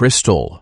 crystal.